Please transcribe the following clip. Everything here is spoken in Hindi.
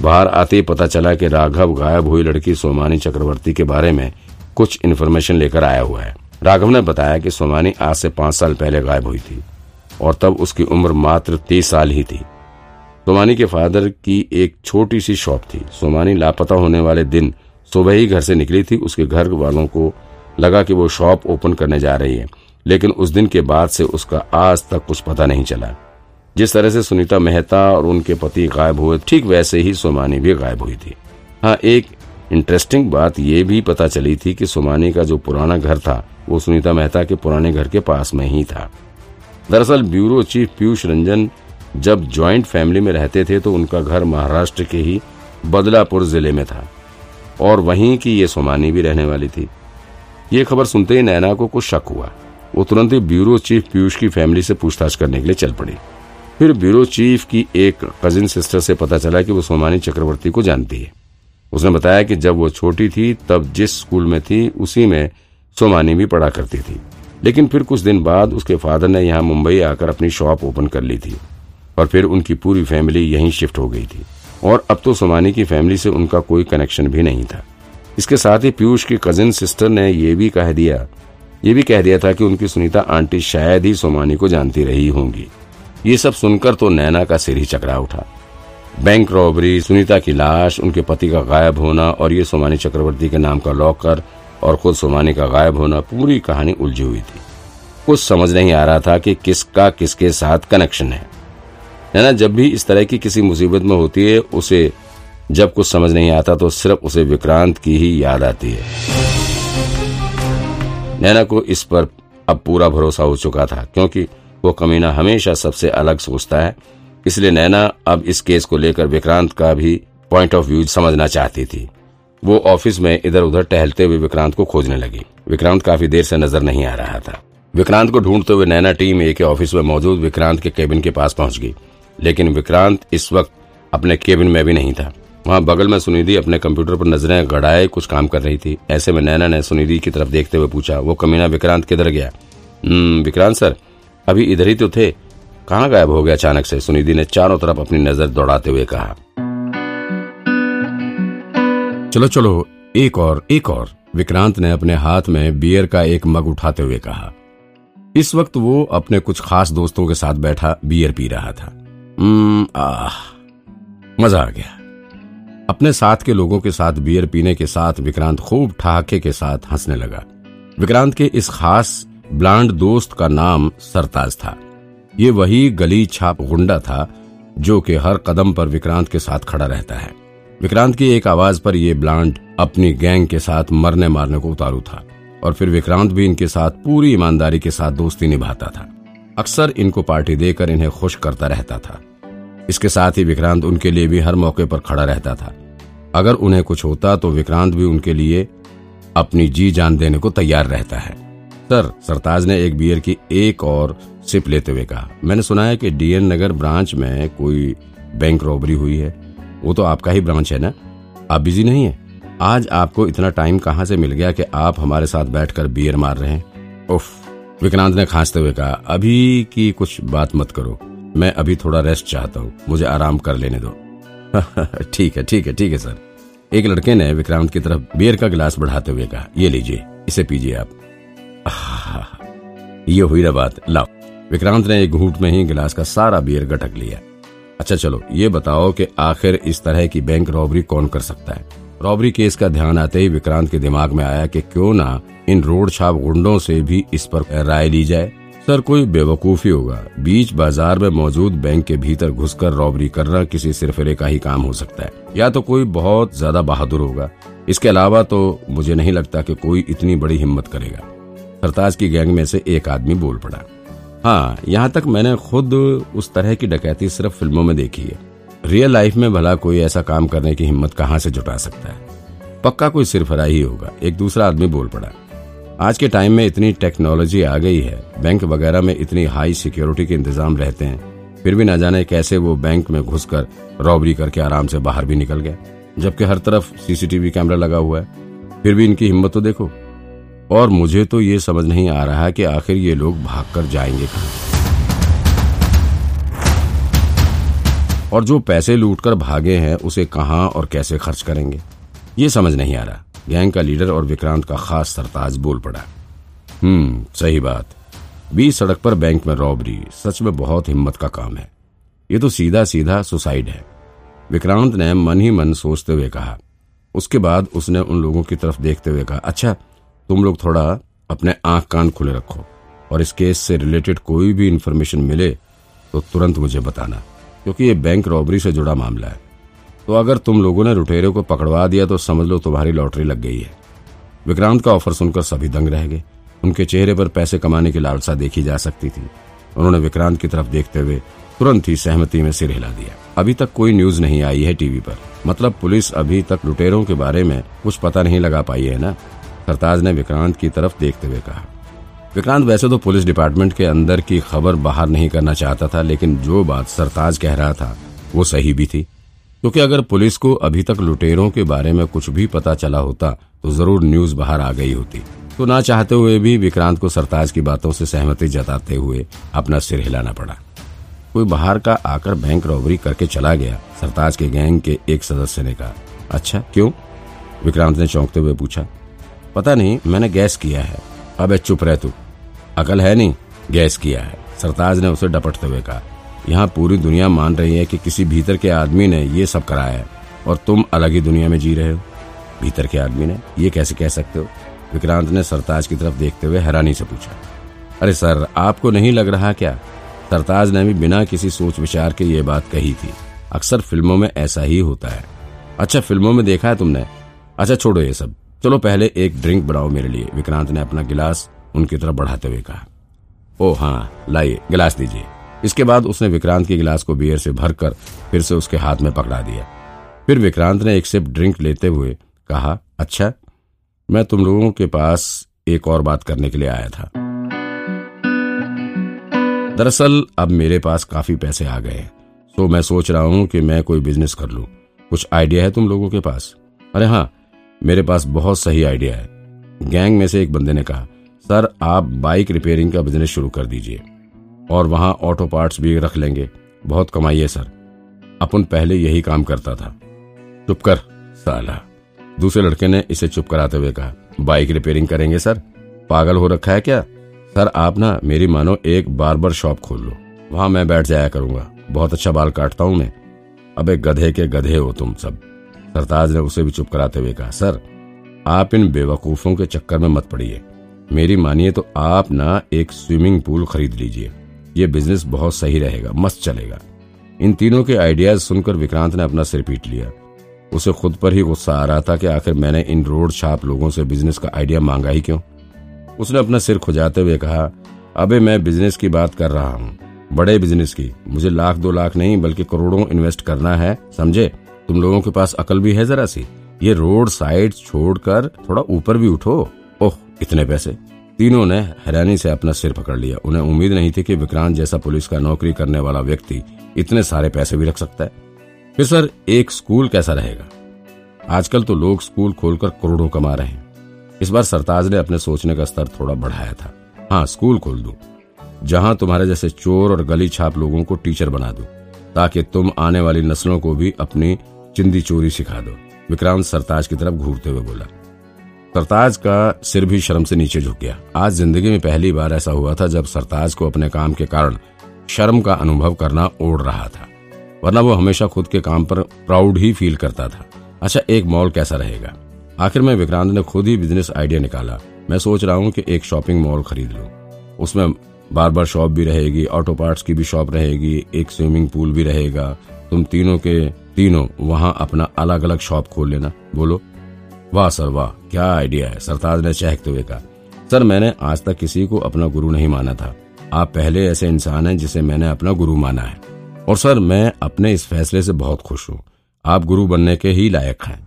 बाहर आते ही पता चला कि राघव गायब हुई लड़की सोमानी चक्रवर्ती के बारे में कुछ इन्फॉर्मेशन लेकर आया हुआ है। राघव ने बताया कि सोमानी आज से पाँच साल पहले गायब हुई थी और तब उसकी उम्र मात्र तीस साल ही थी। सोमानी के फादर की एक छोटी सी शॉप थी। सोमानी लापता होने वाले दिन सुबह ही घर से निकली थी। उसके घर वालों को लगा कि वो शॉप ओपन करने जा रही है, लेकिन उस दिन के बाद से उसका आज तक कुछ पता नहीं चला। जिस तरह से सुनीता मेहता और उनके पति गायब हुए, ठीक वैसे ही सोमानी भी गायब हुई थी। हाँ एक इंटरेस्टिंग बात यह भी पता चली थी कि सोमानी का जो पुराना घर था, वो सुनीता मेहता के पुराने घर के पास में ही था। दरअसल ब्यूरो चीफ पीयूष रंजन जब ज्वाइंट फैमिली में रहते थे तो उनका घर महाराष्ट्र के ही बदलापुर ज़िले में था। और वहीं की ये सोमानी भी रहने वाली थी। ये खबर सुनते ही नैना को कुछ शक हुआ। वो तुरंत ही ब्यूरो चीफ पीयूष की फैमिली से पूछताछ करने के लिए चल पड़ी। फिर ब्यूरो चीफ की एक कजिन सिस्टर से पता चला कि वो सोमानी चक्रवर्ती को जानती है। उसने बताया कि जब वो छोटी थी, तब जिस स्कूल में थी, उसी में सोमानी भी पढ़ा करती थी। लेकिन फिर कुछ दिन बाद उसके फादर ने यहाँ मुंबई आकर अपनी शॉप ओपन कर ली थी और फिर उनकी पूरी फैमिली यहीं शिफ्ट हो गई थी। और अब तो सोमानी की फैमिली से उनका कोई कनेक्शन भी नहीं था। इसके साथ ही पीयूष की कजिन सिस्टर ने यह भी कह दिया, ये भी कह दिया था कि उनकी सुनीता आंटी शायद ही सोमानी को जानती रही होंगी। ये सब सुनकर तो नैना का सिर ही चकरा उठा। बैंक रॉबरी, सुनीता की लाश, उनके पति का गायब होना और ये सोमानी चक्रवर्ती के नाम का लॉकर और खुद सोमानी का गायब होना पूरी कहानी उलझी हुई थी। कुछ समझ नहीं आ रहा था कि किसका किसके साथ कनेक्शन है। नैना, जब भी इस तरह की किसी मुसीबत में होती है, उसे जब कुछ समझ नहीं आता तो सिर्फ़ उसे विक्रांत की ही याद आती है। नैना को इस पर अब पूरा भरोसा हो चुका था, क्योंकि वो कमीना हमेशा सबसे अलग सोचता है। इसलिए नैना अब इस केस को लेकर विक्रांत का भी पॉइंट ऑफ़ व्यू समझना चाहती थी। वो ऑफ़िस में इधर उधर टहलते हुए विक्रांत को खोजने लगी। विक्रांत काफ़ी देर से नज़र नहीं आ रहा था। विक्रांत को ढूंढते हुए नैना टीम ए के ऑफ़िस में मौजूद विक्रांत के केबिन के पास पहुँच गई। लेकिन विक्रांत इस वक्त अपने केबिन में भी नहीं था। वहाँ बगल में सुनिधि अपने कंप्यूटर पर नज़रें गड़ाए कुछ काम कर रही थी। ऐसे में नैना ने सुनिधि की तरफ़ देखते हुए पूछा, वो कमीना विक्रांत किधर गया? हम्म विक्रांत सर अभी इधर ही तो थे। कहाँ गायब हो गया अचानक से? सुनिधि ने चारों तरफ़ अपनी नज़र दौड़ाते हुए कहा। चलो चलो, एक और एक और। विक्रांत ने अपने हाथ में बियर का एक मग उठाते हुए कहा। इस वक्त वो अपने कुछ खास दोस्तों के साथ बैठा, बियर पी रहा था। आह, मज़ा आ गया। अपने साथ के लोगों के साथ बियर पीने के साथ विक्रांत खूब ठहाके के साथ हंसने लगा। विक्रांत के इस खास ब्लांड दोस्त का नाम सरताज था। ये वही गली छाप गुंडा था, जो कि हर कदम पर विक्रांत के साथ खड़ा रहता है। विक्रांत की एक आवाज़ पर यह ब्लांड अपनी गैंग के साथ मरने मारने को उतारू था, और फिर विक्रांत भी इनके साथ पूरी ईमानदारी के साथ दोस्ती निभाता था। अक्सर इनको पार्टी देकर इन्हें खुश करता रहता था। इसके साथ ही विक्रांत उनके लिए भी हर मौके पर खड़ा रहता था। अगर उन्हें कुछ होता तो विक्रांत भी उनके लिए अपनी जी जान देने को तैयार रहता है। सर सरताज ने एक बियर की एक और सिप लेते हुए कहा। मैंने सुना है कि डीएन नगर ब्रांच में कोई बैंक रॉबरी हुई है। वो तो आपका ही ब्रांच है ना? आप बिज़ी नहीं है? आज आपको इतना टाइम कहाँ से मिल गया कि आप हमारे साथ बैठकर बियर मार रहे हैं? उफ, विक्रांत ने खांसते हुए कहा, अभी की कुछ बात मत करो। मैं अभी थोड़ा रेस्ट चाहता हूँ। मुझे आराम कर लेने दो। ठीक है ठीक है ठीक है, सर। एक लड़के ने विक्रांत की तरफ़ बियर का गिलास बढ़ाते हुए कहा, ये लीजिए, इसे पीजिए आप। ये हुई ना बात लाओ। विक्रांत ने एक घूट में ही गिलास का सारा बियर गटक लिया। अच्छा चलो, ये बताओ कि आखिर इस तरह की बैंक रॉबरी कौन कर सकता है? रॉबरी केस का ध्यान आते ही विक्रांत के दिमाग में आया कि क्यों ना इन रोड छाप गुंडों से भी इस पर राय ली जाए। सर, कोई बेवकूफ़ी होगा। बीच बाज़ार में मौजूद बैंक के भीतर घुसकर रॉबरी करना किसी सिरफिरे का ही काम हो सकता है। या तो कोई बहुत ज़्यादा बहादुर होगा। इसके अलावा तो मुझे नहीं लगता कि कोई इतनी बड़ी हिम्मत करेगा। सरताज की गैंग में से एक आदमी बोल पड़ा हाँ यहाँ तक मैंने खुद उस तरह की डकैती सिर्फ़ फ़िल्मों में देखी है। रियल लाइफ में भला कोई ऐसा काम करने की हिम्मत कहाँ से जुटा सकता है? पक्का कोई सिरफरा ही होगा। एक दूसरा आदमी बोल पड़ा, आज के टाइम में इतनी टेक्नोलॉजी आ गई है, बैंक वगैरह में इतनी हाई सिक्योरिटी के इंतज़ाम रहते हैं, फिर भी ना जाने कैसे वो बैंक में घुसकर रॉबरी करके आराम से बाहर भी निकल गए, जबकि हर तरफ़ सीसीटीवी कैमरा लगा हुआ है। फिर भी इनकी हिम्मत तो देखो और मुझे तो ये समझ नहीं आ रहा कि आखिर ये लोग भागकर जाएँगे कहाँ। और जो पैसे लूटकर भागे हैं, उसे कहाँ और कैसे खर्च करेंगे? ये समझ नहीं आ रहा। गैंग का लीडर और विक्रांत का खास सरताज बोल पड़ा। हम्म सही बात। बीस सड़क पर बैंक में रॉबरी, सच में बहुत हिम्मत का काम है। ये तो सीधा सीधा सुसाइड है। विक्रांत ने मन ही मन सोचते हुए कहा। उसके बाद उसने उन लोगों की तरफ़ देखते हुए कहा अच्छा तुम लोग थोड़ा अपने आँख कान खुले रखो और इस केस से रिलेटेड कोई भी इंफॉर्मेशन मिले तो तुरंत मुझे बताना, क्योंकि ये बैंक रॉबरी से जुड़ा मामला है। तो अगर तुम लोगों ने लुटेरे को पकड़वा दिया तो समझ लो तुम्हारी लॉटरी लग गई है। विक्रांत का ऑफ़र सुनकर सभी दंग रह गए। उनके चेहरे पर पैसे कमाने की लालसा देखी जा सकती थी। उन्होंने विक्रांत की तरफ़ देखते हुए तुरंत ही सहमति में सिर हिला दिया। अभी तक कोई न्यूज़ नहीं आई है टीवी पर। मतलब पुलिस अभी तक लुटेरों के बारे में कुछ पता नहीं लगा पाई है ना? सरताज ने विक्रांत की तरफ़ देखते हुए कहा। विक्रांत वैसे तो पुलिस डिपार्टमेंट के अंदर की खबर बाहर नहीं करना चाहता था, लेकिन जो बात सरताज कह रहा था, वो सही भी थी। क्योंकि अगर पुलिस को अभी तक लुटेरों के बारे में कुछ भी पता चला होता तो ज़रूर न्यूज़ बाहर आ गई होती। तो ना चाहते हुए भी विक्रांत को सरताज की बातों से सहमति जताते हुए अपना सिर हिलाना पड़ा। कोई बाहर का आकर बैंक रॉबरी करके चला गया, सरताज के गैंग के एक सदस्य ने कहा अच्छा क्यों? विक्रांत ने चौंकते हुए पूछा पता नहीं, मैंने गैस किया है। अब चुप रह तू। अकल है नहीं, गैस किया है। सरताज ने उसे डपटते हुए कहा, यहाँ पूरी दुनिया मान रही है कि किसी भीतर के आदमी ने ये सब कराया है, और तुम अलग ही दुनिया में जी रहे हो। भीतर के आदमी ने ये कैसे कह सकते हो? विक्रांत ने सरताज की तरफ़ देखते हुए हैरानी से पूछा, अरे सर, आपको नहीं लग रहा क्या? सरताज ने भी बिना किसी सोच विचार के ये बात कही थी। अक्सर फ़िल्मों में ऐसा ही होता है। अच्छा फ़िल्मों में देखा है तुमने? अच्छा छोड़ो ये सब। चलो पहले एक ड्रिंक बनाओ मेरे लिए। विक्रांत ने अपना गिलास उनकी तरफ़ बढ़ाते हुए कहा। ओ हाँ लाइए, गिलास दीजिए। इसके बाद उसने विक्रांत के गिलास को बियर से भरकर फिर से उसके हाथ में पकड़ा दिया। फिर विक्रांत ने एक सिप ड्रिंक लेते हुए कहा अच्छा मैं तुम लोगों के पास एक और बात करने के लिए आया था। दरअसल, अब मेरे पास काफ़ी पैसे आ गए हैं तो मैं सोच रहा हूँ कि मैं कोई बिज़नेस कर लूँ। कुछ आइडिया है तुम लोगों के पास? अरे हाँ मेरे पास बहुत सही आइडिया है। गैंग में से एक बंदे ने कहा, सर, आप बाइक रिपेयरिंग का बिज़नेस शुरू कर दीजिए और वहाँ ऑटो पार्ट्स भी रख लेंगे। बहुत कमाई है, सर। अपन पहले यही काम करता था। चुप कर, साला। दूसरे लड़के ने इसे चुप कराते हुए कहा, बाइक रिपेयरिंग करेंगे, सर? पागल हो रखा है क्या? सर, आप ना मेरी मानो एक बार्बर शॉप खोल लो। वहाँ मैं बैठ जाया करूँगा। बहुत अच्छा बाल काटता हूँ मैं। अब गधे के गधे हो तुम सब। सरताज ने उसे भी चुप कराते हुए कहा, सर, आप इन बेवकूफों के चक्कर में मत पड़िए। मेरी मानिए तो आप ना एक स्विमिंग पूल खरीद लीजिए। ये बिज़नेस बहुत सही रहेगा, मस्त चलेगा। इन तीनों के आइडियाज़ सुनकर विक्रांत ने अपना सिर पीट लिया। उसे खुद पर ही गुस्सा आ रहा था कि आखिर मैंने इन रोड छाप लोगों से बिज़नेस का आइडिया मांगा ही क्यों? उसने अपना सिर खुजाते हुए कहा, अबे, मैं बिज़नेस की बात कर रहा हूँ। बड़े बिज़नेस की। मुझे लाख दो लाख नहीं, बल्कि करोड़ों इन्वेस्ट करना है, समझे? तुम लोगों के पास अकल भी है जरा सी? ये रोड साइड छोड़कर थोड़ा ऊपर भी उठो। ओह, इतने पैसे। तीनों ने हैरानी से अपना सिर पकड़ लिया। उन्हें उम्मीद नहीं थी कि विक्रांत जैसा पुलिस का नौकरी करने वाला व्यक्ति इतने सारे पैसे भी रख सकता है। फिर सर, एक स्कूल कैसा रहेगा? आजकल तो लोग स्कूल खोलकर करोड़ों कमा रहे हैं। इस बार सरताज ने अपने सोचने का स्तर थोड़ा बढ़ाया था। हाँ स्कूल खोल दू। जहाँ तुम्हारे जैसे चोर और गली छाप लोगों को टीचर बना दो, ताकि तुम आने वाली नस्लों को भी अपनी चिंदी चोरी सिखा दो। विक्रांत सरताज की तरफ़ घूरते हुए बोला, सरताज का सिर भी शर्म से नीचे झुक गया। आज ज़िंदगी में पहली बार ऐसा हुआ था जब सरताज को अपने काम के कारण शर्म का अनुभव करना ओढ़ रहा था, वरना वो हमेशा खुद के काम पर प्राउड ही फील करता था। अच्छा एक मॉल कैसा रहेगा? आखिर में विक्रांत ने खुद ही बिज़नेस आइडिया निकाला। मैं सोच रहा हूँ कि एक शॉपिंग मॉल खरीद लूँ। उसमें बार शॉप भी रहेगी, ऑटो पार्ट्स की भी शॉप रहेगी, एक स्विमिंग पूल भी रहेगा। तुम तीनों के तीनों वहाँ अपना अलग अलग शॉप खोल लेना। बोलो, वाह सर, वाह, क्या आइडिया है? सरताज ने चहकते हुए कहा, सर, मैंने आज तक किसी को अपना गुरु नहीं माना था। आप पहले ऐसे इंसान हैं जिसे मैंने अपना गुरु माना है। और सर, मैं अपने इस फैसले से बहुत खुश हूँ। आप गुरु बनने के ही लायक हैं।